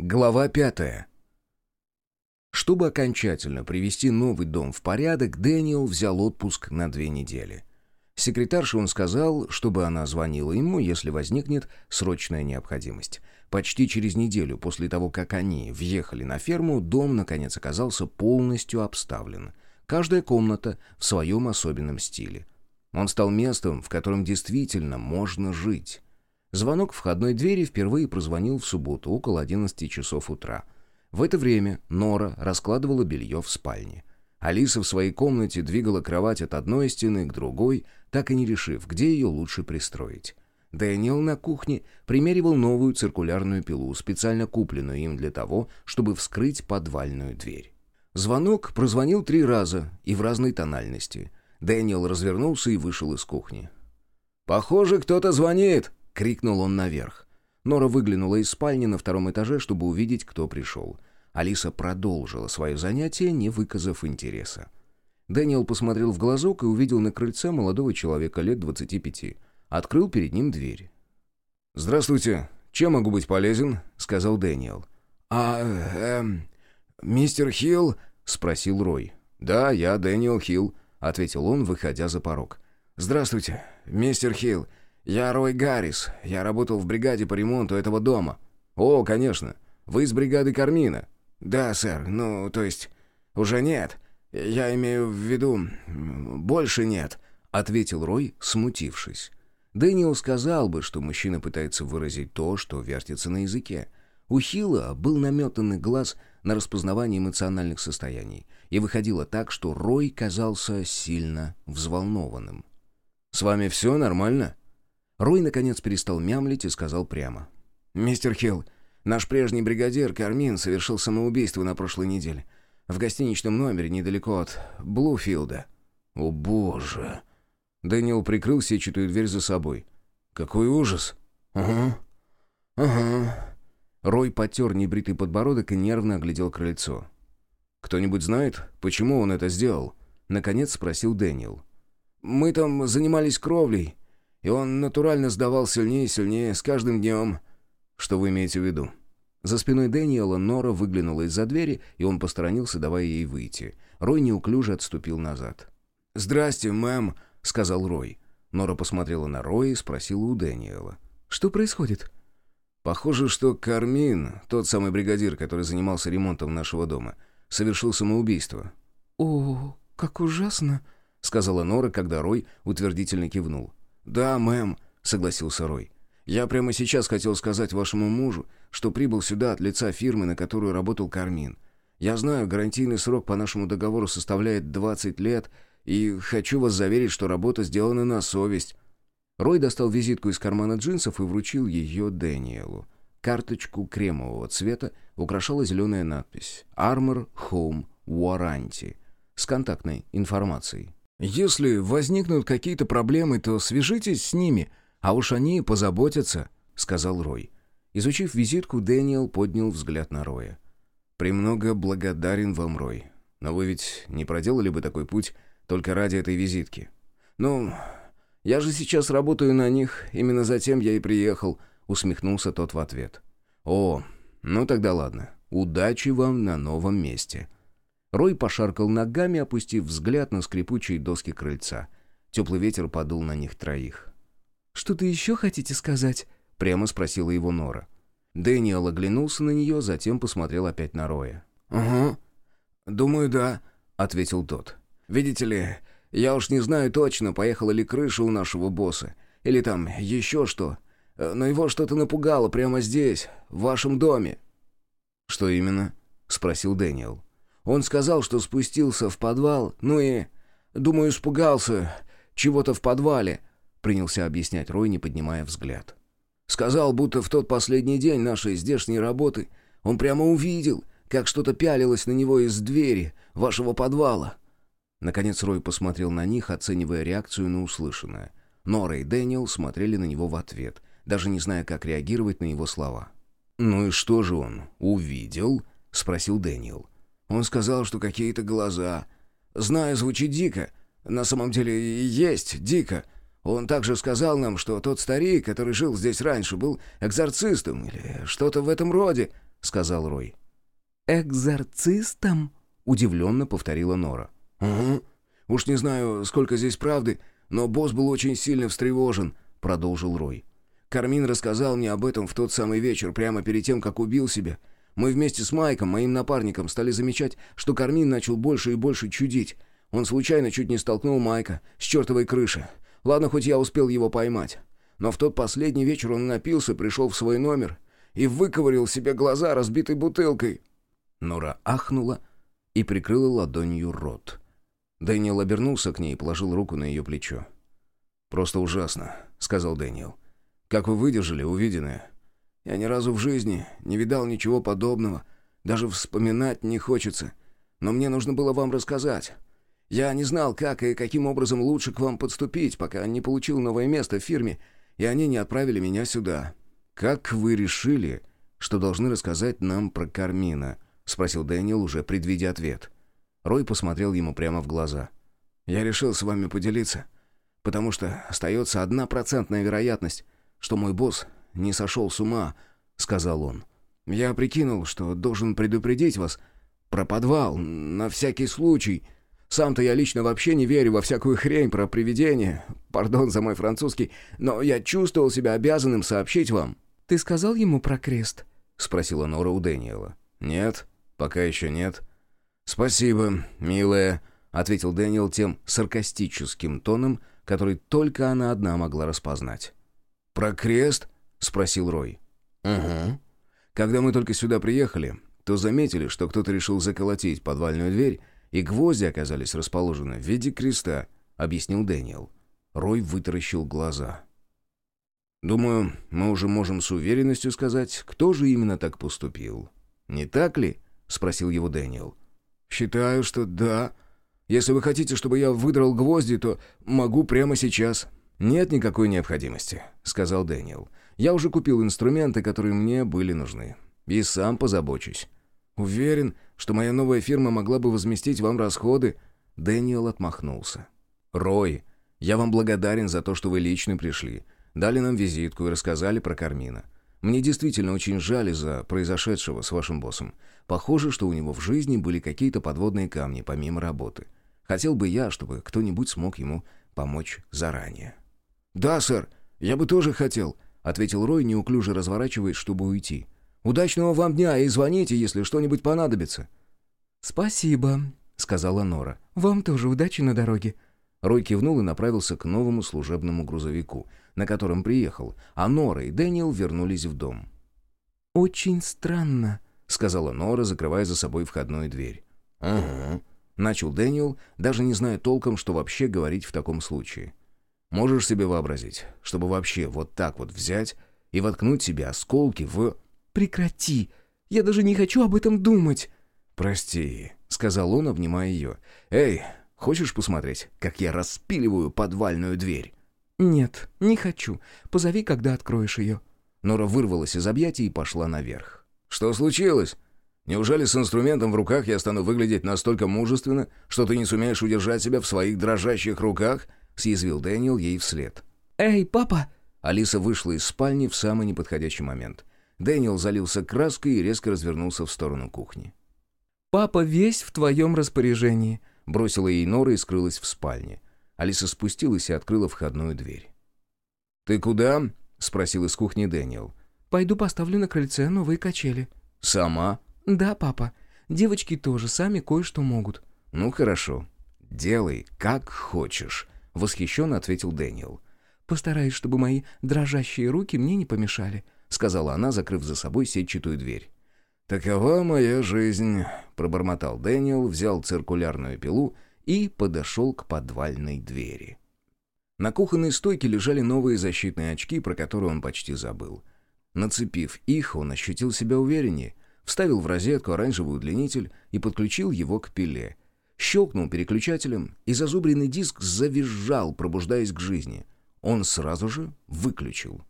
Глава пятая. Чтобы окончательно привести новый дом в порядок, Дэниел взял отпуск на две недели. Секретарше он сказал, чтобы она звонила ему, если возникнет срочная необходимость. Почти через неделю после того, как они въехали на ферму, дом, наконец, оказался полностью обставлен. Каждая комната в своем особенном стиле. Он стал местом, в котором действительно можно жить. Звонок входной двери впервые прозвонил в субботу около 11 часов утра. В это время Нора раскладывала белье в спальне. Алиса в своей комнате двигала кровать от одной стены к другой, так и не решив, где ее лучше пристроить. Дэниел на кухне примеривал новую циркулярную пилу, специально купленную им для того, чтобы вскрыть подвальную дверь. Звонок прозвонил три раза и в разной тональности. Дэниел развернулся и вышел из кухни. «Похоже, кто-то звонит!» — крикнул он наверх. Нора выглянула из спальни на втором этаже, чтобы увидеть, кто пришел. Алиса продолжила свое занятие, не выказав интереса. Дэниел посмотрел в глазок и увидел на крыльце молодого человека лет 25. Открыл перед ним дверь. «Здравствуйте. Чем могу быть полезен?» — сказал Дэниел. «А, эм, мистер Хилл?» — спросил Рой. «Да, я Дэниел Хилл», — ответил он, выходя за порог. «Здравствуйте, мистер Хилл. Я Рой Гаррис. Я работал в бригаде по ремонту этого дома». «О, конечно. Вы из бригады Кармина?» «Да, сэр. Ну, то есть, уже нет. Я имею в виду, больше нет», — ответил Рой, смутившись. Дэниел сказал бы, что мужчина пытается выразить то, что вертится на языке. У Хилла был наметанный глаз на распознавание эмоциональных состояний, и выходило так, что Рой казался сильно взволнованным. «С вами все нормально?» Рой, наконец, перестал мямлить и сказал прямо. «Мистер Хилл, наш прежний бригадир Кармин совершил самоубийство на прошлой неделе. В гостиничном номере недалеко от Блуфилда». «О, боже!» Дэниел прикрыл сетчатую дверь за собой. «Какой ужас!» «Ага, ага». Рой потер небритый подбородок и нервно оглядел крыльцо. «Кто-нибудь знает, почему он это сделал?» Наконец спросил Дэниел. «Мы там занимались кровлей, и он натурально сдавал сильнее и сильнее с каждым днем». «Что вы имеете в виду?» За спиной Дэниела Нора выглянула из-за двери, и он посторонился, давая ей выйти. Рой неуклюже отступил назад. «Здрасте, мэм», — сказал Рой. Нора посмотрела на Роя и спросила у Дэниела. «Что происходит?» «Похоже, что Кармин, тот самый бригадир, который занимался ремонтом нашего дома, совершил самоубийство». «О, как ужасно», — сказала Нора, когда Рой утвердительно кивнул. «Да, мэм», — согласился Рой. «Я прямо сейчас хотел сказать вашему мужу, что прибыл сюда от лица фирмы, на которую работал Кармин. Я знаю, гарантийный срок по нашему договору составляет 20 лет, и хочу вас заверить, что работа сделана на совесть». Рой достал визитку из кармана джинсов и вручил ее Дэниелу. Карточку кремового цвета украшала зеленая надпись «Armor Home Warranty» с контактной информацией. «Если возникнут какие-то проблемы, то свяжитесь с ними, а уж они позаботятся», — сказал Рой. Изучив визитку, Дэниел поднял взгляд на Роя. «Премного благодарен вам, Рой. Но вы ведь не проделали бы такой путь только ради этой визитки. «Ну, я же сейчас работаю на них, именно затем я и приехал», — усмехнулся тот в ответ. «О, ну тогда ладно. Удачи вам на новом месте». Рой пошаркал ногами, опустив взгляд на скрипучие доски крыльца. Теплый ветер подул на них троих. «Что-то еще хотите сказать?» — прямо спросила его Нора. Дэниел оглянулся на нее, затем посмотрел опять на Роя. «Угу. Думаю, да», — ответил тот. Видите ли, я уж не знаю точно, поехала ли крыша у нашего босса, или там еще что, но его что-то напугало прямо здесь, в вашем доме». «Что именно?» — спросил Дэниел. «Он сказал, что спустился в подвал, ну и, думаю, испугался чего-то в подвале», — принялся объяснять Рой, не поднимая взгляд. «Сказал, будто в тот последний день нашей здешней работы он прямо увидел, как что-то пялилось на него из двери вашего подвала. Наконец Рой посмотрел на них, оценивая реакцию на услышанное. Нора и Дэниел смотрели на него в ответ, даже не зная, как реагировать на его слова. «Ну и что же он, увидел?» — спросил Дэниел. «Он сказал, что какие-то глаза. Знаю, звучит дико. На самом деле и есть дико. Он также сказал нам, что тот старик, который жил здесь раньше, был экзорцистом или что-то в этом роде». — сказал Рой. «Экзорцистом?» — удивленно повторила Нора. «Угу. Уж не знаю, сколько здесь правды, но босс был очень сильно встревожен», — продолжил Рой. «Кармин рассказал мне об этом в тот самый вечер, прямо перед тем, как убил себя. Мы вместе с Майком, моим напарником, стали замечать, что Кармин начал больше и больше чудить. Он случайно чуть не столкнул Майка с чертовой крыши. Ладно, хоть я успел его поймать. Но в тот последний вечер он напился, пришел в свой номер и выковырил себе глаза разбитой бутылкой». Нора ахнула и прикрыла ладонью рот. Дэниел обернулся к ней и положил руку на ее плечо. «Просто ужасно», — сказал Дэниел. «Как вы выдержали увиденное? Я ни разу в жизни не видал ничего подобного. Даже вспоминать не хочется. Но мне нужно было вам рассказать. Я не знал, как и каким образом лучше к вам подступить, пока не получил новое место в фирме, и они не отправили меня сюда. Как вы решили, что должны рассказать нам про Кармина?» — спросил Дэниел, уже предвидя ответ. Рой посмотрел ему прямо в глаза. «Я решил с вами поделиться, потому что остается одна процентная вероятность, что мой босс не сошел с ума», — сказал он. «Я прикинул, что должен предупредить вас про подвал, на всякий случай». Сам-то я лично вообще не верю во всякую хрень про привидения. Пардон за мой французский, но я чувствовал себя обязанным сообщить вам». «Ты сказал ему про крест?» — спросила Нора у Дэниела. «Нет, пока еще нет». «Спасибо, милая», — ответил Дэниел тем саркастическим тоном, который только она одна могла распознать. «Про крест?» — спросил Рой. «Угу. Когда мы только сюда приехали, то заметили, что кто-то решил заколотить подвальную дверь, и гвозди оказались расположены в виде креста», — объяснил Дэниел. Рой вытаращил глаза. «Думаю, мы уже можем с уверенностью сказать, кто же именно так поступил. Не так ли?» — спросил его Дэниел. «Считаю, что да. Если вы хотите, чтобы я выдрал гвозди, то могу прямо сейчас». «Нет никакой необходимости», — сказал Дэниел. «Я уже купил инструменты, которые мне были нужны. И сам позабочусь. Уверен, что моя новая фирма могла бы возместить вам расходы?» Дэниел отмахнулся. «Рой, я вам благодарен за то, что вы лично пришли. Дали нам визитку и рассказали про Кармина. Мне действительно очень жаль из-за произошедшего с вашим боссом. Похоже, что у него в жизни были какие-то подводные камни помимо работы. Хотел бы я, чтобы кто-нибудь смог ему помочь заранее». «Да, сэр, я бы тоже хотел», — ответил Рой, неуклюже разворачиваясь, чтобы уйти. «Удачного вам дня и звоните, если что-нибудь понадобится». «Спасибо», — сказала Нора. «Вам тоже удачи на дороге». Рой кивнул и направился к новому служебному грузовику, на котором приехал, а Нора и Дэниел вернулись в дом. «Очень странно», — сказала Нора, закрывая за собой входную дверь. «Угу», — начал Дэниел, даже не зная толком, что вообще говорить в таком случае. «Можешь себе вообразить, чтобы вообще вот так вот взять и воткнуть себе осколки в...» «Прекрати! Я даже не хочу об этом думать!» «Прости», — сказал он, обнимая ее. «Эй, хочешь посмотреть, как я распиливаю подвальную дверь?» «Нет, не хочу. Позови, когда откроешь ее». Нора вырвалась из объятий и пошла наверх. «Что случилось? Неужели с инструментом в руках я стану выглядеть настолько мужественно, что ты не сумеешь удержать себя в своих дрожащих руках?» — съязвил Дэниел ей вслед. «Эй, папа!» Алиса вышла из спальни в самый неподходящий момент. Дэниел залился краской и резко развернулся в сторону кухни. «Папа весь в твоем распоряжении», — бросила ей Нора и скрылась в спальне. Алиса спустилась и открыла входную дверь. «Ты куда?» — спросил из кухни Дэниел. «Пойду поставлю на крыльце новые качели». «Сама?» «Да, папа. Девочки тоже сами кое-что могут». «Ну, хорошо. Делай, как хочешь», — восхищенно ответил Дэниел. «Постараюсь, чтобы мои дрожащие руки мне не помешали», — сказала она, закрыв за собой сетчатую дверь. «Такова моя жизнь», — пробормотал Дэниел, взял циркулярную пилу и подошел к подвальной двери. На кухонной стойке лежали новые защитные очки, про которые он почти забыл. Нацепив их, он ощутил себя увереннее, вставил в розетку оранжевый удлинитель и подключил его к пиле. Щелкнул переключателем, и зазубренный диск завизжал, пробуждаясь к жизни. Он сразу же выключил.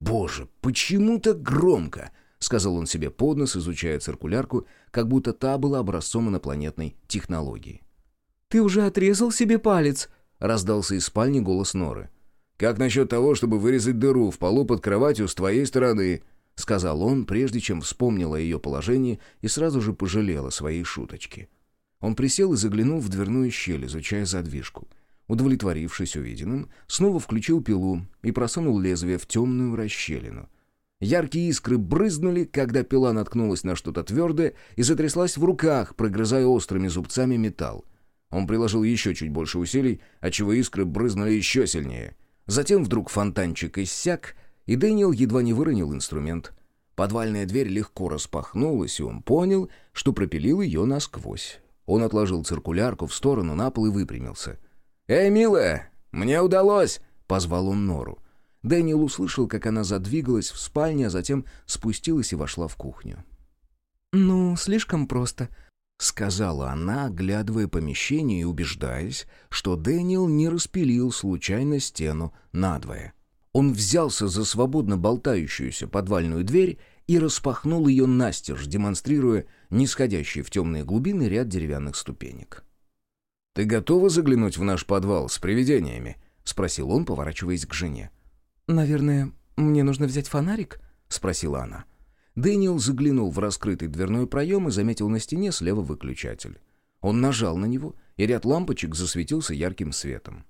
«Боже, почему так громко?» — сказал он себе под нос, изучая циркулярку, как будто та была образцом инопланетной технологии. «Ты уже отрезал себе палец?» — раздался из спальни голос Норы. «Как насчет того, чтобы вырезать дыру в полу под кроватью с твоей стороны?» — сказал он, прежде чем вспомнил о ее положении и сразу же пожалел о своей шуточке. Он присел и заглянул в дверную щель, изучая задвижку. Удовлетворившись увиденным, снова включил пилу и просунул лезвие в темную расщелину. Яркие искры брызнули, когда пила наткнулась на что-то твердое и затряслась в руках, прогрызая острыми зубцами металл. Он приложил еще чуть больше усилий, отчего искры брызнули еще сильнее. Затем вдруг фонтанчик иссяк, и Дэниел едва не выронил инструмент. Подвальная дверь легко распахнулась, и он понял, что пропилил ее насквозь. Он отложил циркулярку в сторону на пол и выпрямился. «Эй, милая, мне удалось!» — позвал он Нору. Дэниел услышал, как она задвигалась в спальне, а затем спустилась и вошла в кухню. «Ну, слишком просто», — сказала она, оглядывая помещение и убеждаясь, что Дэниел не распилил случайно стену надвое. Он взялся за свободно болтающуюся подвальную дверь и распахнул ее настежь, демонстрируя нисходящий в темные глубины ряд деревянных ступенек. «Ты готова заглянуть в наш подвал с привидениями?» — спросил он, поворачиваясь к жене. «Наверное, мне нужно взять фонарик?» — спросила она. Дэниел заглянул в раскрытый дверной проем и заметил на стене слева выключатель. Он нажал на него, и ряд лампочек засветился ярким светом.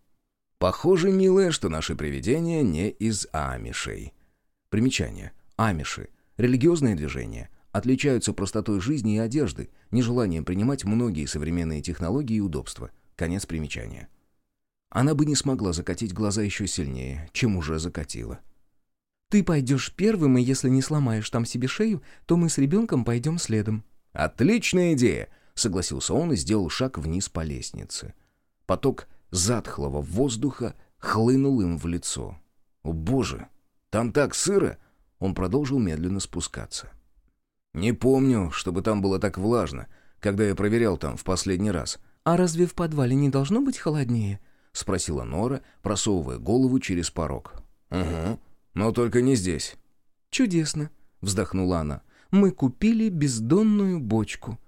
Похоже, милая, что наши привидения не из амишей. Примечание. Амиши. Религиозное движение. Отличаются простотой жизни и одежды, нежеланием принимать многие современные технологии и удобства. Конец примечания. Она бы не смогла закатить глаза еще сильнее, чем уже закатила. «Ты пойдешь первым, и если не сломаешь там себе шею, то мы с ребенком пойдем следом». «Отличная идея!» — согласился он и сделал шаг вниз по лестнице. Поток затхлого воздуха хлынул им в лицо. «О, боже! Там так сыро!» Он продолжил медленно спускаться. «Не помню, чтобы там было так влажно, когда я проверял там в последний раз». «А разве в подвале не должно быть холоднее?» — спросила Нора, просовывая голову через порог. «Угу, но только не здесь». «Чудесно», — вздохнула она. «Мы купили бездонную бочку».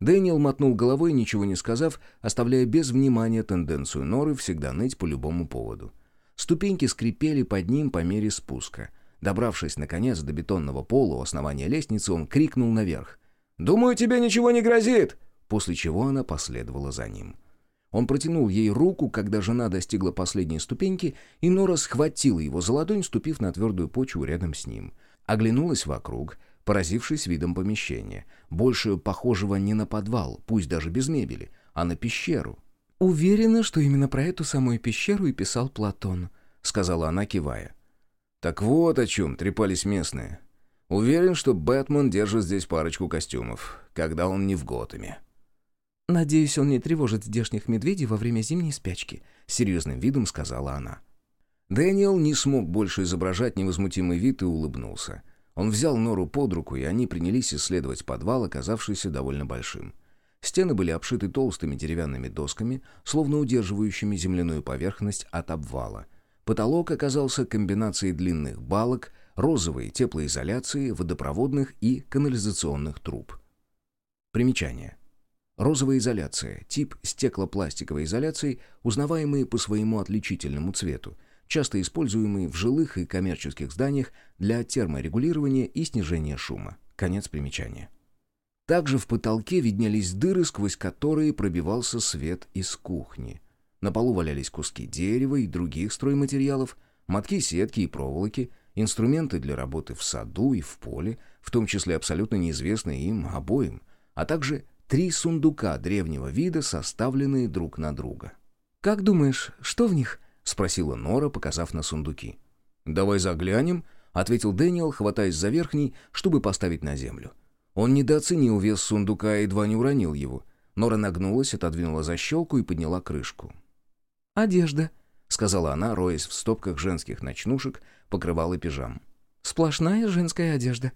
Дэниел мотнул головой, ничего не сказав, оставляя без внимания тенденцию Норы всегда ныть по любому поводу. Ступеньки скрипели под ним по мере спуска. Добравшись, наконец, до бетонного пола у основания лестницы, он крикнул наверх. «Думаю, тебе ничего не грозит!» После чего она последовала за ним. Он протянул ей руку, когда жена достигла последней ступеньки, и Нора схватила его за ладонь, ступив на твердую почву рядом с ним. Оглянулась вокруг — поразившись видом помещения, больше похожего не на подвал, пусть даже без мебели, а на пещеру. «Уверена, что именно про эту самую пещеру и писал Платон», — сказала она, кивая. «Так вот о чем трепались местные. Уверен, что Бэтмен держит здесь парочку костюмов, когда он не в Готэме». «Надеюсь, он не тревожит здешних медведей во время зимней спячки», — серьезным видом сказала она. Дэниел не смог больше изображать невозмутимый вид и улыбнулся. Он взял Нору под руку, и они принялись исследовать подвал, оказавшийся довольно большим. Стены были обшиты толстыми деревянными досками, словно удерживающими земляную поверхность от обвала. Потолок оказался комбинацией длинных балок, розовой теплоизоляции, водопроводных и канализационных труб. Примечание. Розовая изоляция – тип стеклопластиковой изоляции, узнаваемый по своему отличительному цвету – часто используемый в жилых и коммерческих зданиях для терморегулирования и снижения шума. Конец примечания. Также в потолке виднелись дыры, сквозь которые пробивался свет из кухни. На полу валялись куски дерева и других стройматериалов, мотки сетки и проволоки, инструменты для работы в саду и в поле, в том числе абсолютно неизвестные им обоим, а также три сундука древнего вида, составленные друг на друга. «Как думаешь, что в них?» — спросила Нора, показав на сундуки. «Давай заглянем», — ответил Дэниел, хватаясь за верхний, чтобы поставить на землю. Он недооценил вес сундука и едва не уронил его. Нора нагнулась, отодвинула защелку и подняла крышку. «Одежда», — сказала она, роясь в стопках женских ночнушек, покрывал и пижам. «Сплошная женская одежда».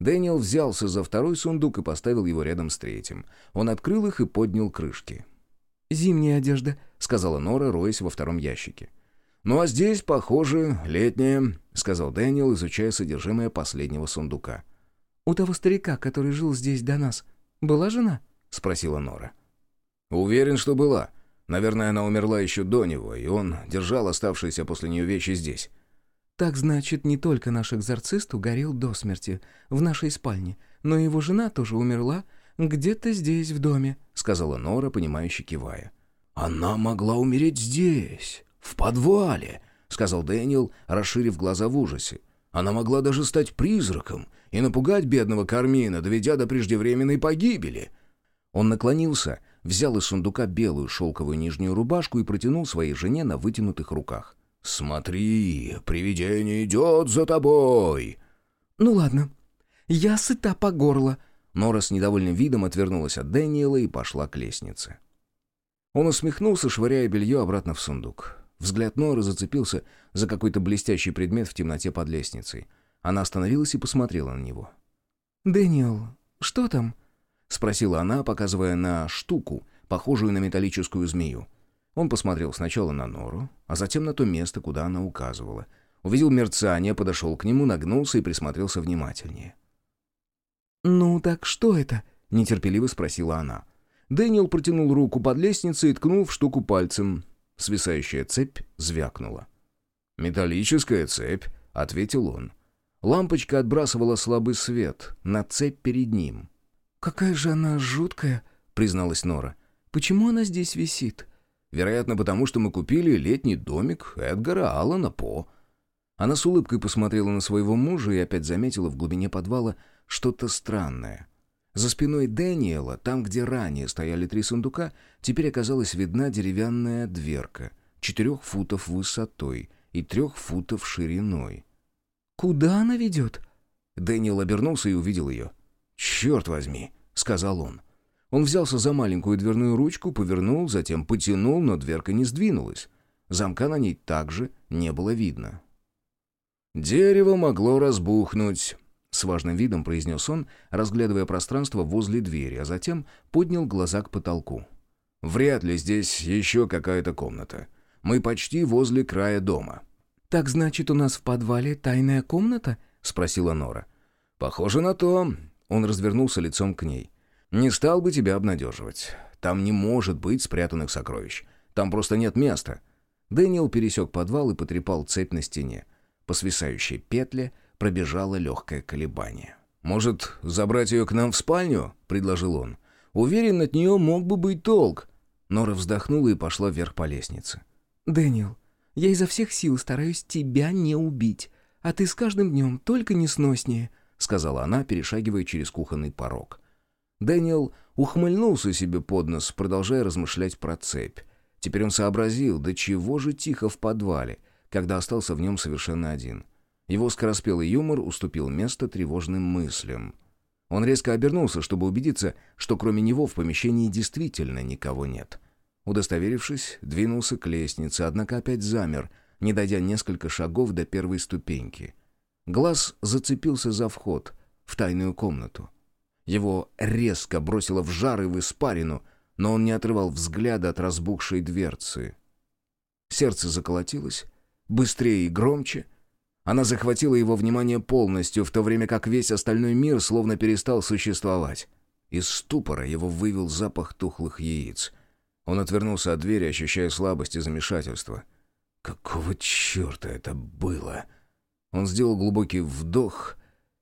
Дэниел взялся за второй сундук и поставил его рядом с третьим. Он открыл их и поднял крышки. «Зимняя одежда», — сказала Нора, роясь во втором ящике. «Ну а здесь, похоже, летняя», — сказал Дэниел, изучая содержимое последнего сундука. «У того старика, который жил здесь до нас, была жена?» — спросила Нора. «Уверен, что была. Наверное, она умерла еще до него, и он держал оставшиеся после нее вещи здесь. Так значит, не только наш экзорцист угорел до смерти в нашей спальне, но и его жена тоже умерла где-то здесь, в доме», — сказала Нора, понимающе кивая. «Она могла умереть здесь, в подвале», — сказал Дэниел, расширив глаза в ужасе. «Она могла даже стать призраком и напугать бедного Кармина, доведя до преждевременной погибели». Он наклонился, взял из сундука белую шелковую нижнюю рубашку и протянул своей жене на вытянутых руках. «Смотри, привидение идет за тобой!» «Ну ладно, я сыта по горло». Нора с недовольным видом отвернулась от Дэниела и пошла к лестнице. Он усмехнулся, швыряя белье обратно в сундук. Взгляд Норы зацепился за какой-то блестящий предмет в темноте под лестницей. Она остановилась и посмотрела на него. «Дэниел, что там?» — спросила она, показывая на штуку, похожую на металлическую змею. Он посмотрел сначала на Нору, а затем на то место, куда она указывала. Увидел мерцание, подошел к нему, нагнулся и присмотрелся внимательнее. «Ну так что это?» — нетерпеливо спросила она. Дэниел протянул руку под лестницей и ткнул в штуку пальцем. Свисающая цепь звякнула. «Металлическая цепь», — ответил он. Лампочка отбрасывала слабый свет на цепь перед ним. «Какая же она жуткая», — призналась Нора. «Почему она здесь висит?» «Вероятно, потому что мы купили летний домик Эдгара Аллана По». Она с улыбкой посмотрела на своего мужа и опять заметила в глубине подвала что-то странное. За спиной Дэниела, там, где ранее стояли три сундука, теперь оказалась видна деревянная дверка, четырех футов высотой и трех футов шириной. «Куда она ведет?» Дэниел обернулся и увидел ее. «Черт возьми!» — сказал он. Он взялся за маленькую дверную ручку, повернул, затем потянул, но дверка не сдвинулась. Замка на ней также не было видно. «Дерево могло разбухнуть», с важным видом произнес он, разглядывая пространство возле двери, а затем поднял глаза к потолку. «Вряд ли здесь еще какая-то комната. Мы почти возле края дома». «Так значит, у нас в подвале тайная комната?» — спросила Нора. «Похоже на то». Он развернулся лицом к ней. «Не стал бы тебя обнадеживать. Там не может быть спрятанных сокровищ. Там просто нет места». Дэниел пересек подвал и потрепал цепь на стене. По свисающей петле пробежало легкое колебание. «Может, забрать ее к нам в спальню?» — предложил он. «Уверен, от нее мог бы быть толк». Нора вздохнула и пошла вверх по лестнице. «Дэниел, я изо всех сил стараюсь тебя не убить, а ты с каждым днем только несноснее», — сказала она, перешагивая через кухонный порог. Дэниел ухмыльнулся себе под нос, продолжая размышлять про цепь. Теперь он сообразил, до чего же тихо в подвале, когда остался в нем совершенно один. Его скороспелый юмор уступил место тревожным мыслям. Он резко обернулся, чтобы убедиться, что кроме него в помещении действительно никого нет. Удостоверившись, двинулся к лестнице, однако опять замер, не дойдя несколько шагов до первой ступеньки. Глаз зацепился за вход в тайную комнату. Его резко бросило в жар и в испарину, но он не отрывал взгляда от разбухшей дверцы. Сердце заколотилось, быстрее и громче, она захватила его внимание полностью, в то время как весь остальной мир словно перестал существовать. Из ступора его вывел запах тухлых яиц. Он отвернулся от двери, ощущая слабость и замешательство. Какого черта это было? Он сделал глубокий вдох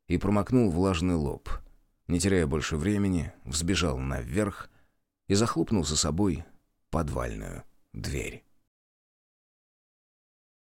и промокнул влажный лоб. Не теряя больше времени, взбежал наверх и захлопнул за собой подвальную дверь.